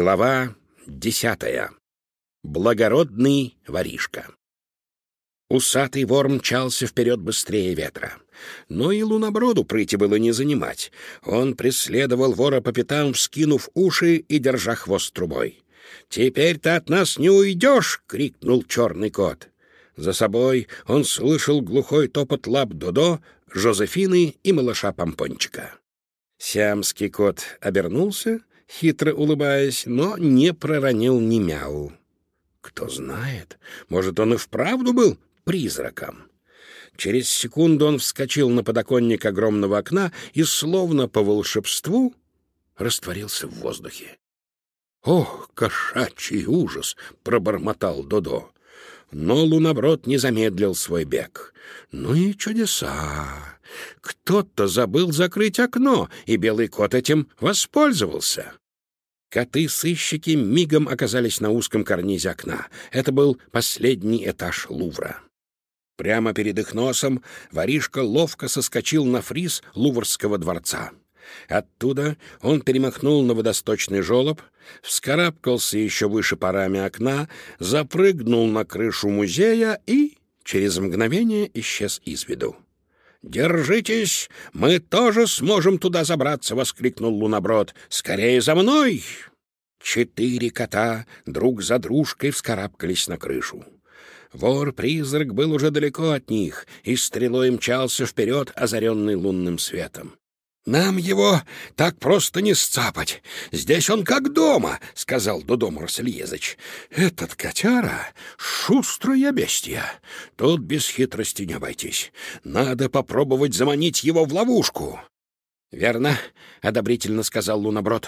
Глава десятая. Благородный воришка. Усатый вор мчался вперед быстрее ветра. Но и луноброду прыти было не занимать. Он преследовал вора по пятам, вскинув уши и держа хвост трубой. «Теперь ты от нас не уйдешь!» — крикнул черный кот. За собой он слышал глухой топот лап Додо, Жозефины и малыша Помпончика. Сиамский кот обернулся хитро улыбаясь, но не проронил ни мяу. Кто знает, может, он и вправду был призраком. Через секунду он вскочил на подоконник огромного окна и, словно по волшебству, растворился в воздухе. «Ох, кошачий ужас!» — пробормотал Додо. Но луноброд не замедлил свой бег. Ну и чудеса! Кто-то забыл закрыть окно, и белый кот этим воспользовался. Коты-сыщики мигом оказались на узком карнизе окна. Это был последний этаж Лувра. Прямо перед их носом воришка ловко соскочил на фриз Луврского дворца. Оттуда он перемахнул на водосточный желоб, вскарабкался еще выше парами окна, запрыгнул на крышу музея и через мгновение исчез из виду. «Держитесь, мы тоже сможем туда забраться!» — воскликнул Луноброд. «Скорее за мной!» Четыре кота друг за дружкой вскарабкались на крышу. Вор-призрак был уже далеко от них и стрелой мчался вперед, озаренный лунным светом. «Нам его так просто не сцапать. Здесь он как дома», — сказал Дудо Марсельезыч. «Этот котяра — шустрая бестия. Тут без хитрости не обойтись. Надо попробовать заманить его в ловушку». «Верно», — одобрительно сказал Луноброд.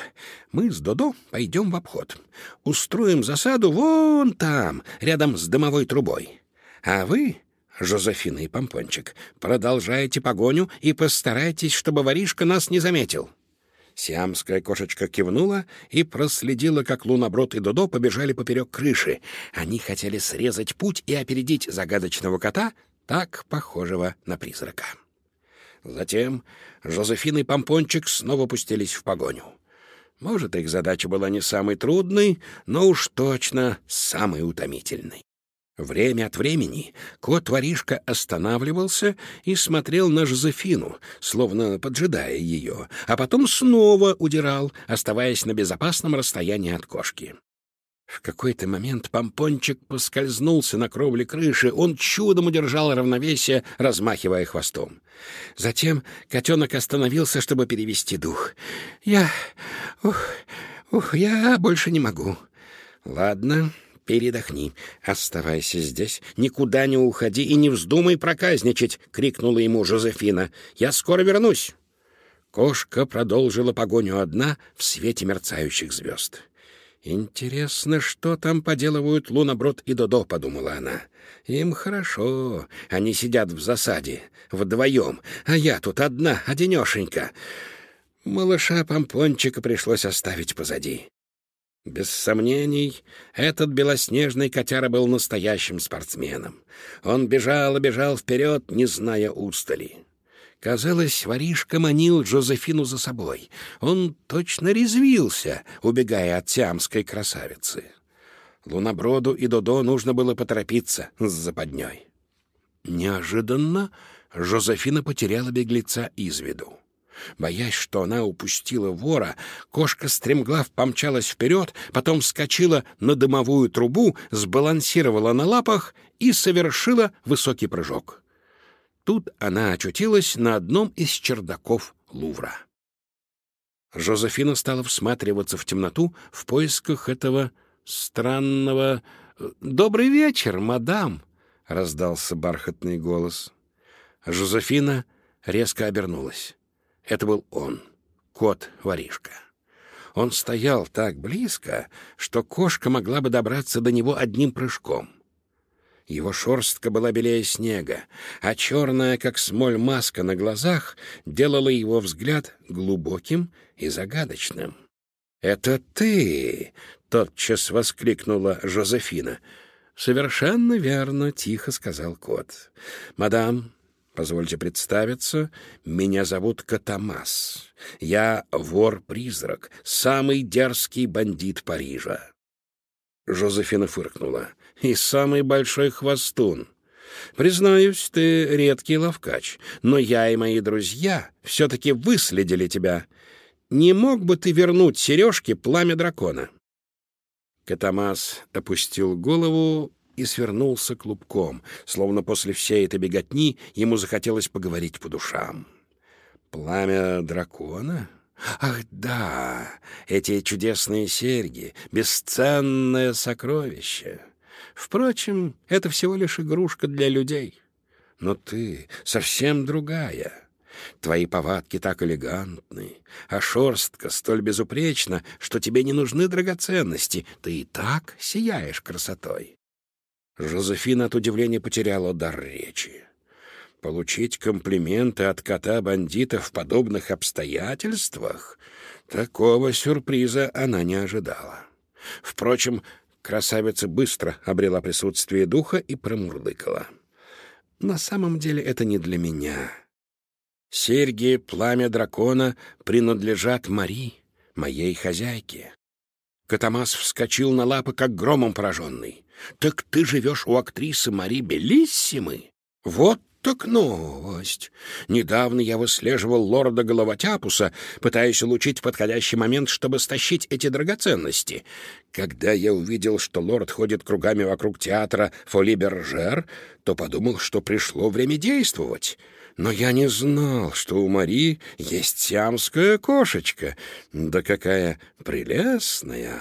«Мы с Додо пойдем в обход. Устроим засаду вон там, рядом с дымовой трубой. А вы Жозефина и Помпончик. «Продолжайте погоню и постарайтесь, чтобы воришка нас не заметил». Сиамская кошечка кивнула и проследила, как Луноброд и Додо побежали поперек крыши. Они хотели срезать путь и опередить загадочного кота, так похожего на призрака. Затем Жозефина и Помпончик снова пустились в погоню. Может, их задача была не самой трудной, но уж точно самой утомительной. Время от времени кот-воришка останавливался и смотрел на Жозефину, словно поджидая ее, а потом снова удирал, оставаясь на безопасном расстоянии от кошки. В какой-то момент помпончик поскользнулся на кровле крыши, он чудом удержал равновесие, размахивая хвостом. Затем котенок остановился, чтобы перевести дух. «Я... ух, ух, я больше не могу». «Ладно, «Передохни, оставайся здесь, никуда не уходи и не вздумай проказничать!» — крикнула ему Жозефина. «Я скоро вернусь!» Кошка продолжила погоню одна в свете мерцающих звезд. «Интересно, что там поделывают Луноброд и Додо», — подумала она. «Им хорошо. Они сидят в засаде, вдвоем, а я тут одна, одинешенька». Малыша Помпончика пришлось оставить позади. Без сомнений, этот белоснежный котяра был настоящим спортсменом. Он бежал и бежал вперед, не зная устали. Казалось, воришка манил Джозефину за собой. Он точно резвился, убегая от сиамской красавицы. Луноброду и Додо нужно было поторопиться с западней. Неожиданно Жозефина потеряла беглеца из виду. Боясь, что она упустила вора, кошка стремглав помчалась вперед, потом вскочила на дымовую трубу, сбалансировала на лапах и совершила высокий прыжок. Тут она очутилась на одном из чердаков Лувра. Жозефина стала всматриваться в темноту в поисках этого странного... «Добрый вечер, мадам!» — раздался бархатный голос. Жозефина резко обернулась. Это был он, кот-воришка. Он стоял так близко, что кошка могла бы добраться до него одним прыжком. Его шерстка была белее снега, а черная, как смоль, маска на глазах делала его взгляд глубоким и загадочным. «Это ты!» — тотчас воскликнула Жозефина. «Совершенно верно», — тихо сказал кот. «Мадам, Позвольте представиться, меня зовут Катамас. Я вор-призрак, самый дерзкий бандит Парижа. Жозефина фыркнула. «И самый большой хвостун. Признаюсь, ты редкий ловкач, но я и мои друзья все-таки выследили тебя. Не мог бы ты вернуть сережке пламя дракона?» Катамас опустил голову и свернулся клубком, словно после всей этой беготни ему захотелось поговорить по душам. «Пламя дракона?» Ах да, эти чудесные серьги, бесценное сокровище. Впрочем, это всего лишь игрушка для людей. Но ты совсем другая. Твои повадки так элегантны, а шерстка столь безупречна, что тебе не нужны драгоценности. Ты и так сияешь красотой. Жозефина от удивления потеряла дар речи. Получить комплименты от кота-бандита в подобных обстоятельствах? Такого сюрприза она не ожидала. Впрочем, красавица быстро обрела присутствие духа и промурлыкала. «На самом деле это не для меня. Серьги, пламя дракона принадлежат Мари, моей хозяйке». Катамас вскочил на лапы, как громом пораженный. «Так ты живешь у актрисы Мари Белиссимы? Вот так новость. Недавно я выслеживал лорда Головотяпуса, пытаясь улучить подходящий момент, чтобы стащить эти драгоценности. Когда я увидел, что лорд ходит кругами вокруг театра Фоли-Бержер, то подумал, что пришло время действовать. Но я не знал, что у Мари есть сиамская кошечка. Да какая прелестная!»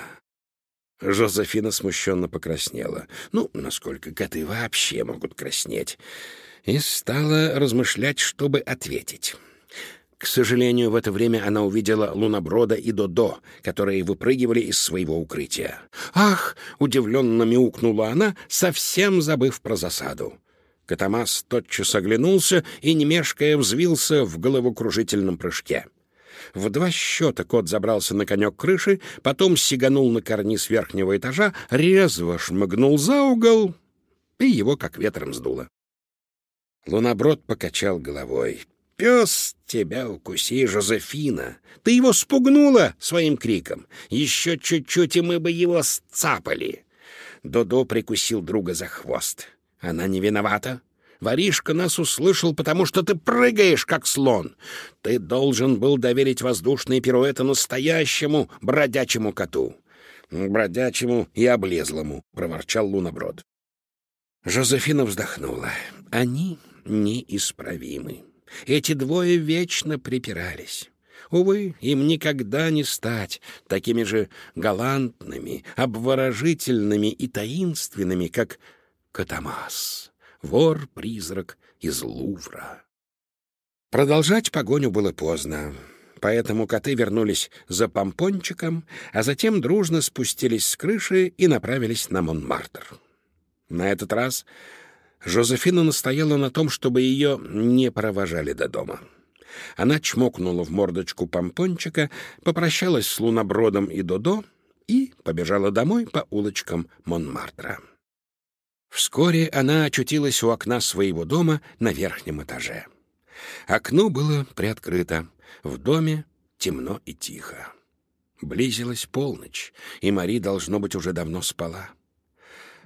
Жозефина смущенно покраснела. Ну, насколько коты вообще могут краснеть и стала размышлять, чтобы ответить. К сожалению, в это время она увидела Луноброда и Додо, которые выпрыгивали из своего укрытия. «Ах!» — удивленно мяукнула она, совсем забыв про засаду. Катамас тотчас оглянулся и, не мешкая, взвился в головокружительном прыжке. В два счета кот забрался на конек крыши, потом сиганул на карниз верхнего этажа, резво шмыгнул за угол, и его как ветром сдуло. Луноброд покачал головой. «Пес тебя укуси, Жозефина! Ты его спугнула своим криком! Еще чуть-чуть, и мы бы его сцапали!» Додо прикусил друга за хвост. «Она не виновата. Воришка нас услышал, потому что ты прыгаешь, как слон. Ты должен был доверить воздушные пируэты настоящему бродячему коту». «Бродячему и облезлому», — проворчал Луноброд. Жозефина вздохнула. «Они неисправимы. Эти двое вечно припирались. Увы, им никогда не стать такими же галантными, обворожительными и таинственными, как Катамас, вор-призрак из Лувра. Продолжать погоню было поздно, поэтому коты вернулись за помпончиком, а затем дружно спустились с крыши и направились на Монмартр. На этот раз Жозефина настояла на том, чтобы ее не провожали до дома. Она чмокнула в мордочку помпончика, попрощалась с Лунобродом и Додо и побежала домой по улочкам Монмартра. Вскоре она очутилась у окна своего дома на верхнем этаже. Окно было приоткрыто. В доме темно и тихо. Близилась полночь, и Мари, должно быть, уже давно спала.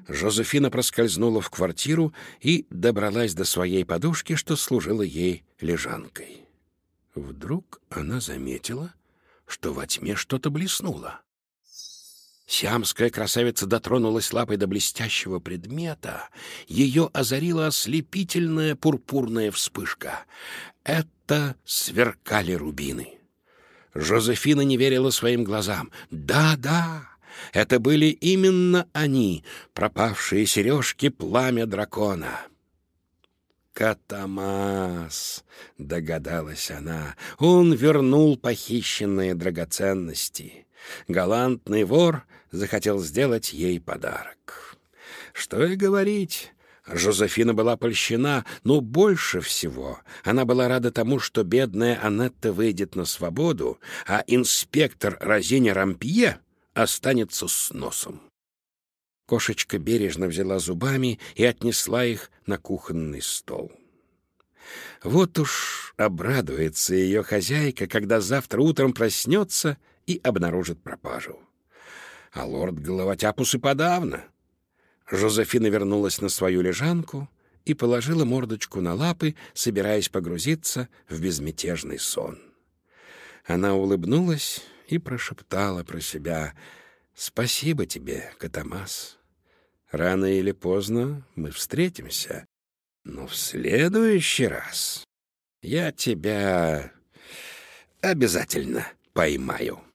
Жозефина проскользнула в квартиру и добралась до своей подушки, что служила ей лежанкой. Вдруг она заметила, что во тьме что-то блеснуло. Сиамская красавица дотронулась лапой до блестящего предмета. Ее озарила ослепительная пурпурная вспышка. Это сверкали рубины. Жозефина не верила своим глазам. «Да-да!» Это были именно они, пропавшие сережки пламя дракона. «Катамас!» — догадалась она. «Он вернул похищенные драгоценности. Галантный вор захотел сделать ей подарок. Что и говорить, Жозефина была польщена, но больше всего она была рада тому, что бедная Анетта выйдет на свободу, а инспектор Розиня Рампье останется с носом. Кошечка бережно взяла зубами и отнесла их на кухонный стол. Вот уж обрадуется ее хозяйка, когда завтра утром проснется и обнаружит пропажу. А лорд Головотяпус и подавно. Жозефина вернулась на свою лежанку и положила мордочку на лапы, собираясь погрузиться в безмятежный сон. Она улыбнулась и прошептала про себя «Спасибо тебе, Катамас. Рано или поздно мы встретимся, но в следующий раз я тебя обязательно поймаю».